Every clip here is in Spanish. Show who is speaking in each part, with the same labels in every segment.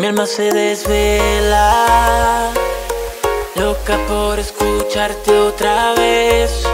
Speaker 1: Mi alma se desvela, loca por escucharte otra vez.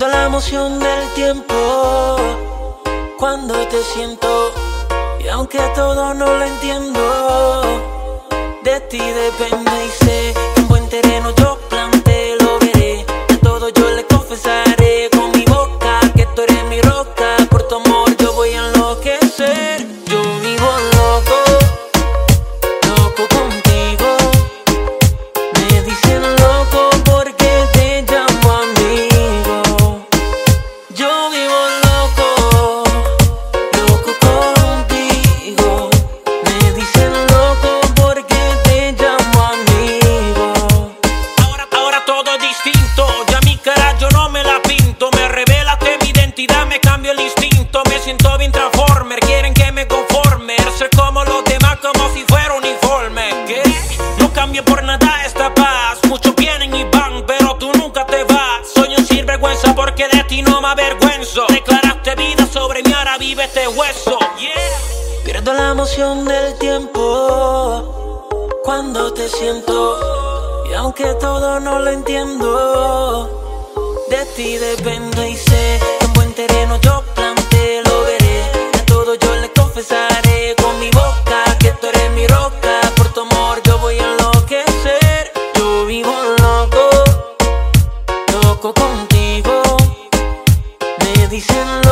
Speaker 1: La
Speaker 2: emoción del tiempo cuando te siento. Y aunque todo no lo entiendo, de ti depende. vive este hueso. Yeah.
Speaker 1: Pierdo la emoción del tiempo cuando te siento. Y aunque todo no lo entiendo, de ti dependo y sé que en buen terreno yo planté, lo veré. A todo yo le confesaré con mi boca que tú eres mi roca. Por tu amor yo voy a enloquecer. Yo vivo loco, loco contigo. Me dicen